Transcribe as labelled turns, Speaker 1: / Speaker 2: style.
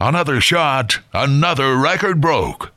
Speaker 1: Another shot, another record broke.